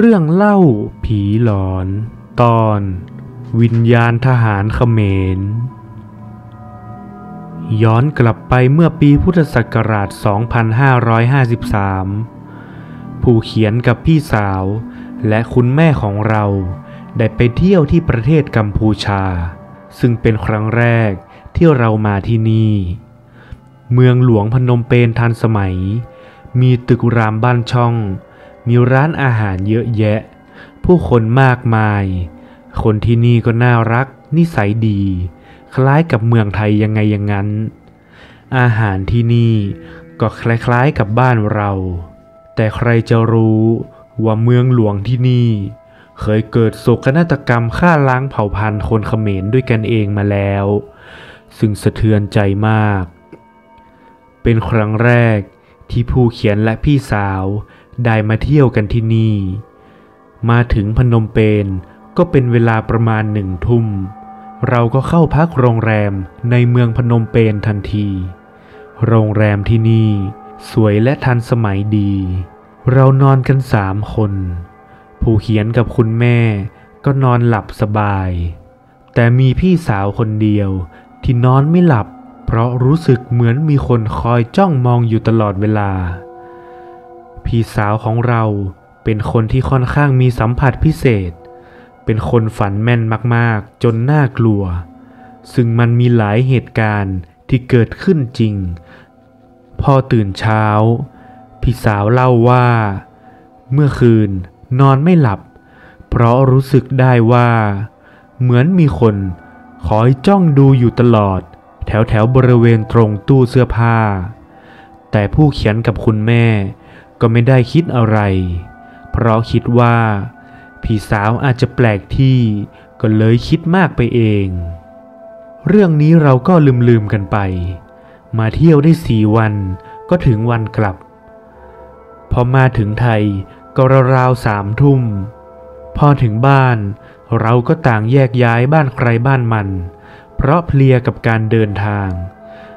เรื่องเล่าผีหลอน ตอน วิญญาณทหารเขมร ย้อนกลับไปเมื่อปีพุทธศักราช 2553 ผู้เขียนกับพี่สาว และคุณแม่ของเรา ได้ไปเที่ยวที่ประเทศกัมพูชา ซึ่งเป็นครั้งแรกที่เรามาที่นี่ เมืองหลวงพนมเปญทันสมัย มีตึกรามบ้านช่อง มีร้านอาหารเยอะแยะ ผู้คนมากมาย คนที่นี่ก็น่ารัก นิสัยดี คล้ายกับเมืองไทยยังไงอย่างนั้น อาหารที่นี่ก็คล้ายๆกับบ้านเรา แต่ใครจะรู้ว่าเมืองหลวงที่นี่ เคยเกิดโศกนาฏกรรมฆ่าล้างเผ่าพันธุ์คนเขมรด้วยกันเองมาแล้ว ซึ่งสะเทือนใจมาก เป็นครั้งแรกที่ผู้เขียนและพี่สาว ได้มาเที่ยวกันที่นี่ มาถึงพนมเปญก็เป็นเวลาประมาณหนึ่งทุ่ม เราก็เข้าพักโรงแรมในเมืองพนมเปญทันที โรงแรมที่นี่ สวยและทันสมัยดี เรานอนกันสามคน ผู้เขียนกับคุณแม่ก็นอนหลับสบาย แต่มีพี่สาวคนเดียวที่นอนไม่หลับ เพราะรู้สึกเหมือนมีคนคอยจ้องมองอยู่ตลอดเวลา พี่สาวของเราเป็นคนที่ค่อนข้างมีสัมผัสพิเศษ เป็นคนฝันแม่นมากๆ จนน่ากลัว ซึ่งมันมีหลายเหตุการณ์ที่เกิดขึ้นจริง พอตื่นเช้า พี่สาวเล่าว่า เมื่อคืนนอนไม่หลับ เพราะรู้สึกได้ว่า เหมือนมีคนคอยจ้องดูอยู่ตลอด แถวแถวบริเวณตรงตู้เสื้อผ้า แต่ผู้เขียนกับคุณแม่ ก็ไม่ได้คิดอะไร เพราะคิดว่าพี่สาวอาจจะแปลกที่ก็เลยคิดมากไปเอง เรื่องนี้เราก็ลืมๆกันไป มาเที่ยวได้สี่วันก็ถึงวันกลับ พอมาถึงไทยก็ราวๆสามทุ่ม พอถึงบ้าน เราก็ต่างแยกย้ายบ้านใครบ้านมัน เพราะเพลียกับการเดินทาง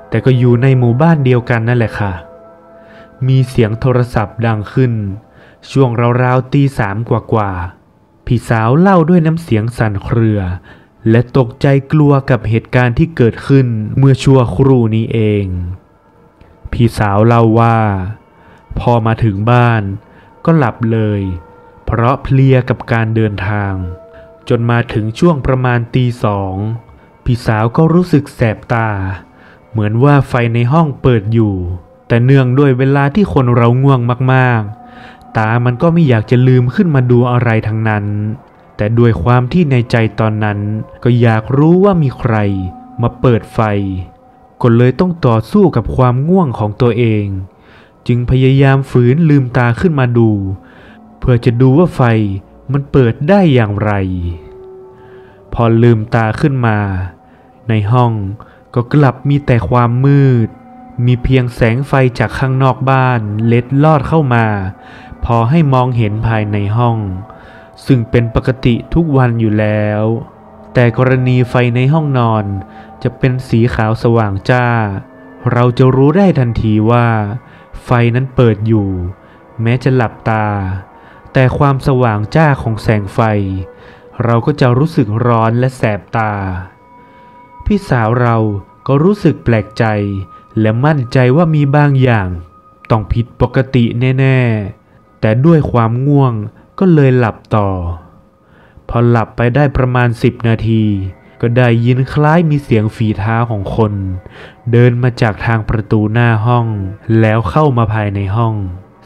แต่ก็อยู่ในหมู่บ้านเดียวกันนั่นแหละค่ะ มีเสียงโทรศัพท์ดังขึ้น ช่วงราวๆตีสามกว่าๆพี่สาวเล่าด้วยน้ำเสียงสั่นเครือ และตกใจกลัวกับเหตุการณ์ที่เกิดขึ้นเมื่อชั่วครู่นี้เอง พี่สาวเล่าว่า พอมาถึงบ้าน ก็หลับเลย เพราะเพลียกับการเดินทาง จนมาถึงช่วงประมาณตีสองพี่สาวก็รู้สึกแสบตา เหมือนว่าไฟในห้องเปิดอยู่ แต่เนื่องด้วยเวลาที่คนเราง่วงมากๆ ตามันก็ไม่อยากจะลืมขึ้นมาดูอะไรทั้งนั้น แต่ด้วยความที่ในใจตอนนั้น ก็อยากรู้ว่ามีใคร มาเปิดไฟ ก็เลยต้องต่อสู้กับความง่วงของตัวเอง จึงพยายามฝืนลืมตาขึ้นมาดู เพื่อจะดูว่าไฟมันเปิดได้อย่างไร พอลืมตาขึ้นมา ในห้องก็กลับมีแต่ความมืด มีเพียงแสงไฟจากข้างนอกบ้านเล็ดลอดเข้ามา พอให้มองเห็นภายในห้อง ซึ่งเป็นปกติทุกวันอยู่แล้ว แต่กรณีไฟในห้องนอนจะเป็นสีขาวสว่างจ้า เราจะรู้ได้ทันทีว่า ไฟนั้นเปิดอยู่ แม้จะหลับตา แต่ความสว่างจ้าของแสงไฟ เราก็จะรู้สึกร้อนและแสบตา พี่สาวเราก็รู้สึกแปลกใจ และมั่นใจว่ามีบางอย่าง ต้องผิดปกติแน่ๆ แต่ด้วยความง่วงก็เลยหลับต่อ พอหลับไปได้ประมาณสิบนาที ก็ได้ยินคล้ายมีเสียงฝีเท้าของคน เดินมาจากทางประตูหน้าห้อง แล้วเข้ามาภายในห้อง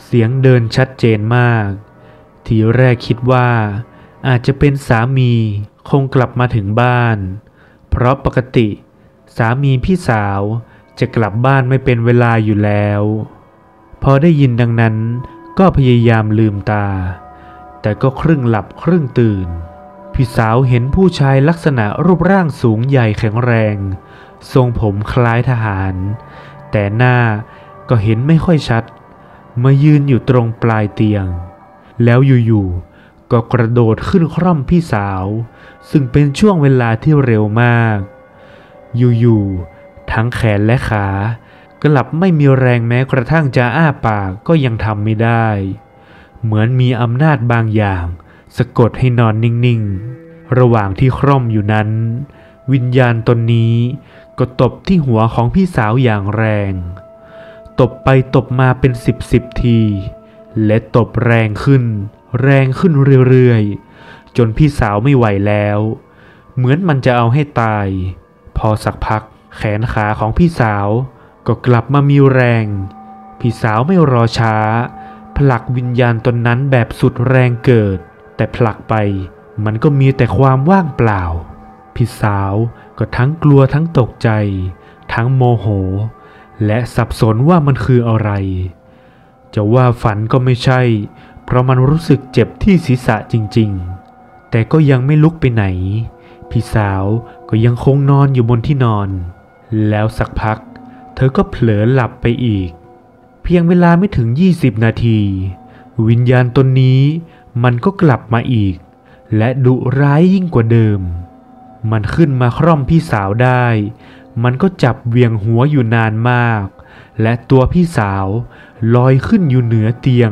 เสียงเดินชัดเจนมาก ทีแรกคิดว่า อาจจะเป็นสามีคงกลับมาถึงบ้าน เพราะปกติ สามีพี่สาว จะกลับบ้านไม่เป็นเวลาอยู่แล้ว พอได้ยินดังนั้นก็พยายามลืมตา แต่ก็ครึ่งหลับครึ่งตื่น พี่สาวเห็นผู้ชายลักษณะรูปร่างสูงใหญ่แข็งแรง ทรงผมคล้ายทหาร แต่หน้าก็เห็นไม่ค่อยชัด มายืนอยู่ตรงปลายเตียง แล้วอยู่ๆก็กระโดดขึ้นคร่อมพี่สาว ซึ่งเป็นช่วงเวลาที่เร็วมาก อยู่ๆ ทั้งแขนและขากลับไม่มีแรงแม้กระทั่งจะอ้าปากก็ยังทำไม่ได้ เหมือนมีอำนาจบางอย่าง สะกดให้นอนนิ่งๆ ระหว่างที่คร่อมอยู่นั้น วิญญาณตนนี้ก็ตบที่หัวของพี่สาวอย่างแรง ตบไปตบมาเป็นสิบสิบที และตบแรงขึ้น แรงขึ้นเรื่อยๆ จนพี่สาวไม่ไหวแล้ว เหมือนมันจะเอาให้ตาย พอสักพัก แขนขาของพี่สาวก็กลับมามีแรง พี่สาวไม่รอช้า ผลักวิญญาณตนนั้นแบบสุดแรงเกิด แต่ผลักไปมันก็มีแต่ความว่างเปล่า พี่สาวก็ทั้งกลัวทั้งตกใจ ทั้งโมโห และสับสนว่ามันคืออะไร จะว่าฝันก็ไม่ใช่ เพราะมันรู้สึกเจ็บที่ศีรษะจริงๆ แต่ก็ยังไม่ลุกไปไหน พี่สาวก็ยังคงนอนอยู่บนที่นอน แล้วสักพัก เธอก็เผลอหลับไปอีก เพียงเวลาไม่ถึง 20 นาที วิญญาณตนนี้มันก็กลับมาอีก และดุร้ายยิ่งกว่าเดิม มันขึ้นมาคร่อมพี่สาวได้ มันก็จับเวียงหัวอยู่นานมาก และตัวพี่สาวลอยขึ้นอยู่เหนือเตียง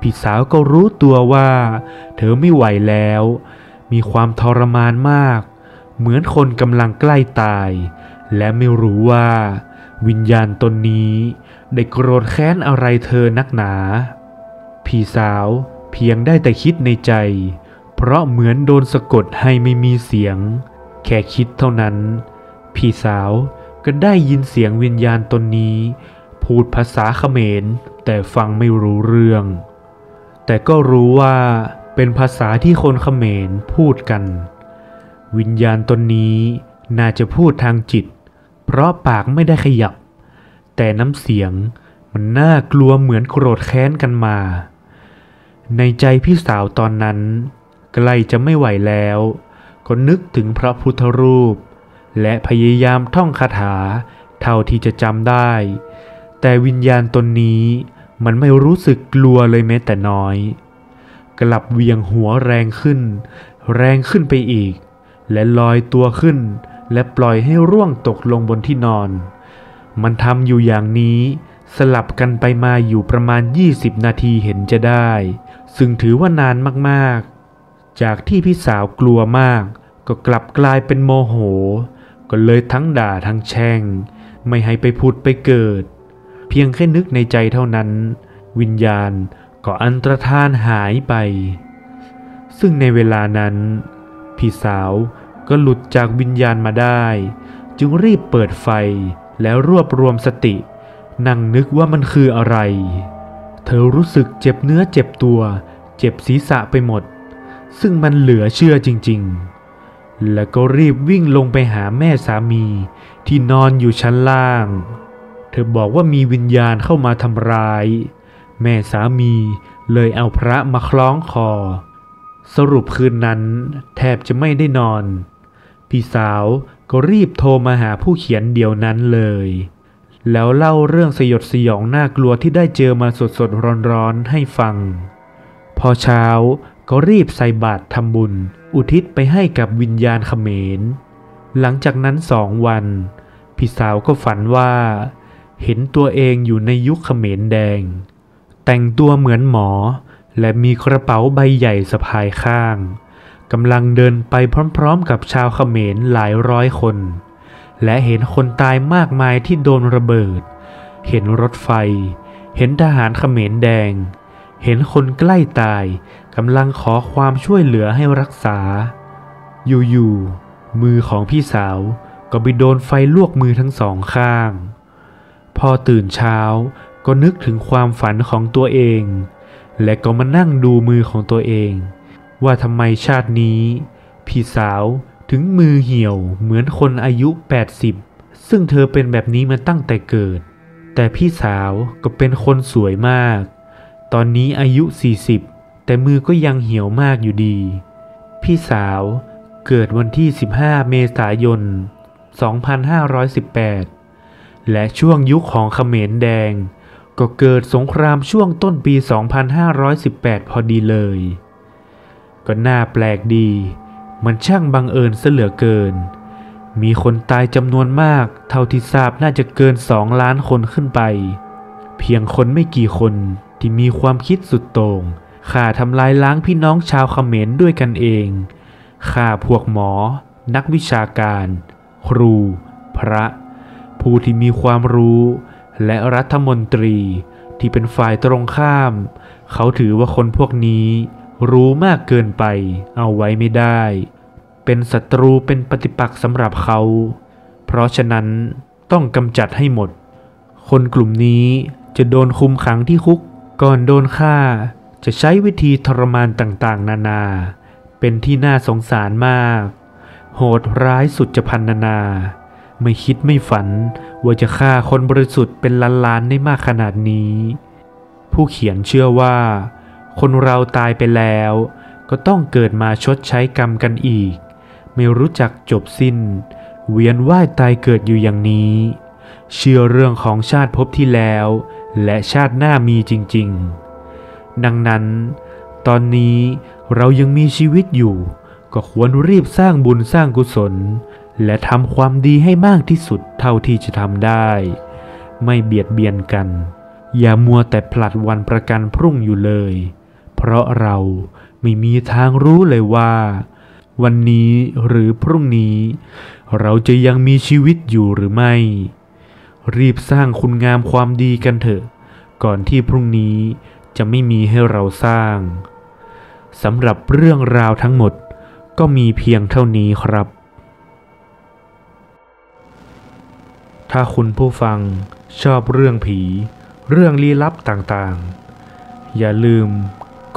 พี่สาวก็รู้ตัวว่า เธอไม่ไหวแล้ว มีความทรมานมาก เหมือนคนกำลังใกล้ตาย และไม่รู้ว่า วิญญาณตนนี้ได้โกรธแค้นอะไรเธอนักหนา พี่สาวเพียงได้แต่คิดในใจ เพราะเหมือนโดนสะกดให้ไม่มีเสียง แค่คิดเท่านั้น พี่สาวก็ได้ยินเสียงวิญญาณตนนี้ พูดภาษาเขมร แต่ฟังไม่รู้เรื่อง แต่ก็รู้ว่าเป็นภาษาที่คนเขมรพูดกัน วิญญาณตนนี้น่าจะพูดทางจิต เพราะปากไม่ได้ขยับ แต่น้ำเสียงมันน่ากลัวเหมือนโกรธแค้นกันมา ในใจพี่สาวตอนนั้นใกล้จะไม่ไหวแล้วก็นึกถึงพระพุทธรูป และพยายามท่องคาถาเท่าที่จะจำได้ แต่วิญญาณตนนี้มันไม่รู้สึกกลัวเลยแม้แต่น้อย กลับเวียงหัวแรงขึ้น แรงขึ้นไปอีก และลอยตัวขึ้น และปล่อยให้ร่วงตกลงบนที่นอน มันทำอยู่อย่างนี้สลับกันไปมาอยู่ประมาณ 20 นาทีเห็นจะได้ ซึ่งถือว่านานมากๆ จากที่พี่สาวกลัวมาก ก็กลับกลายเป็นโมโห ก็เลยทั้งด่าทั้งแช่ง ไม่ให้ไปพูดไปเกิด เพียงแค่นึกในใจเท่านั้น วิญญาณก็อันตรธานหายไป ซึ่งในเวลานั้น พี่สาว ก็หลุดจากวิญญาณมาได้ จึงรีบเปิดไฟแล้วรวบรวมสติ นั่งนึกว่ามันคืออะไร เธอรู้สึกเจ็บเนื้อเจ็บตัว เจ็บศีรษะไปหมด ซึ่งมันเหลือเชื่อจริง ๆ แล้วก็รีบวิ่งลงไปหาแม่สามีที่นอนอยู่ชั้นล่าง เธอบอกว่ามีวิญญาณเข้ามาทำร้าย แม่สามีเลยเอาพระมาคล้องคอ สรุปคืนนั้น แทบจะไม่ได้นอน พี่สาวก็รีบโทรมาหาผู้เขียนเดียวนั้นเลย แล้วเล่าเรื่องสยดสยองน่ากลัวที่ได้เจอมาสดสดร้อนร้อนๆให้ฟัง พอเช้าก็รีบใส่บาตรทำบุญ อุทิศไปให้กับวิญญาณเขมร หลังจากนั้นสองวัน พี่สาวก็ฝันว่า เห็นตัวเองอยู่ในยุคเขมรแดง แต่งตัวเหมือนหมอและมีกระเป๋าใบใหญ่สะพายข้าง กำลังเดินไปพร้อมๆกับชาวเขมรหลายร้อยคน และเห็นคนตายมากมายที่โดนระเบิด เห็นรถไฟ เห็นทหารเขมรแดง เห็นคนใกล้ตายกำลังขอความช่วยเหลือให้รักษา อยู่ๆมือของพี่สาวก็ไปโดนไฟลวกมือทั้งสองข้าง พอตื่นเช้าก็นึกถึงความฝันของตัวเอง และก็มานั่งดูมือของตัวเอง ว่าทำไมชาตินี้พี่สาวถึงมือเหี่ยวเหมือนคนอายุ 80 ซึ่งเธอเป็นแบบนี้มาตั้งแต่เกิด แต่พี่สาวก็เป็นคนสวยมาก ตอนนี้อายุ 40 แต่มือก็ยังเหี่ยวมากอยู่ดี พี่สาวเกิดวันที่ 15 เมษายน 2518 และช่วงยุคของเขมรแดง ก็เกิดสงครามช่วงต้นปี 2518 พอดีเลย ก็น่าแปลกดี มันช่างบังเอิญเสเหลือเกิน มีคนตายจำนวนมาก เท่าที่ทราบน่าจะเกินสองล้านคนขึ้นไป เพียงคนไม่กี่คนที่มีความคิดสุดโต่งข่าทำลายล้างพี่น้องชาวเขมรด้วยกันเองข่าพวกหมอ นักวิชาการ ครู พระ ผู้ที่มีความรู้ และรัฐมนตรีที่เป็นฝ่ายตรงข้าม เขาถือว่าคนพวกนี้ รู้มากเกินไปเอาไว้ไม่ได้ เป็นศัตรูเป็นปฏิปักษ์สำหรับเขา เพราะฉะนั้นต้องกำจัดให้หมด คนกลุ่มนี้จะโดนคุมขังที่คุกก่อนโดนฆ่า จะใช้วิธีทรมานต่างๆ นานา เป็นที่น่าสงสารมาก โหดร้ายสุดจะพันนานา ไม่คิดไม่ฝันว่าจะฆ่าคนบริสุทธิ์เป็นล้านๆได้มากขนาดนี้ ผู้เขียนเชื่อว่า คนเราตายไปแล้ว ก็ต้องเกิดมาชดใช้กรรมกันอีก ไม่รู้จักจบสิ้น เวียนว่ายตายเกิดอยู่อย่างนี้ เชื่อเรื่องของชาติภพที่แล้ว และชาติหน้ามีจริง ๆ ดังนั้น ตอนนี้เรายังมีชีวิตอยู่ ก็ควรรีบสร้างบุญสร้างกุศล และทำความดีให้มากที่สุดเท่าที่จะทำได้ ไม่เบียดเบียนกันอย่ามัวแต่ผลัดวันประกันพรุ่งอยู่เลย เพราะเราไม่มีทางรู้เลยว่า วันนี้หรือพรุ่งนี้ เราจะยังมีชีวิตอยู่หรือไม่ รีบสร้างคุณงามความดีกันเถอะ ก่อนที่พรุ่งนี้จะไม่มีให้เราสร้างสำหรับเรื่องราวทั้งหมดก็มีเพียงเท่านี้ครับ ถ้าคุณผู้ฟังชอบเรื่องผี เรื่องลี้ลับต่างๆ อย่าลืม